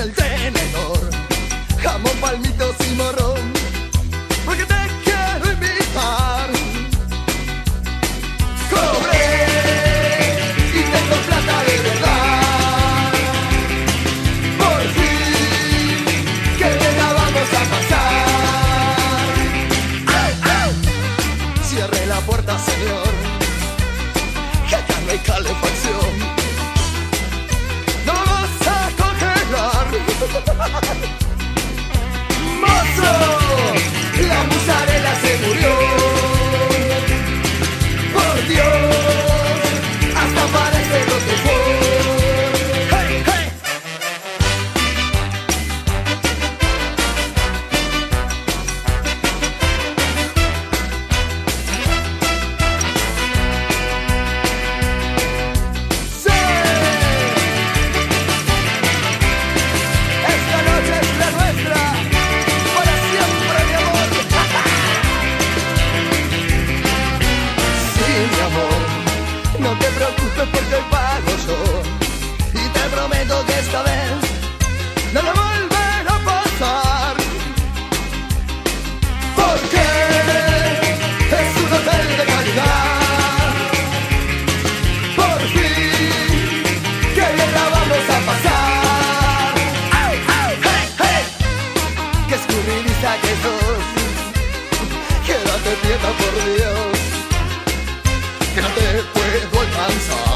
el tenedor, jamón, palmitos y morrón, porque te quiero invitar. Cobré y tengo plata de verdad. Por fin, que bien la vamos a pasar. Cierre la puerta, señor, que acá no. Te preocupes porque hoy pago yo. Y te prometo que esta vez no lo volverá a pasar. Porque es un hotel de calidad. Por fin, que bien la vamos a pasar. ¡Au, au, hey, hey! ¡Qué que sos! Quédate quieta por Dios, que no te puedo alcanzar.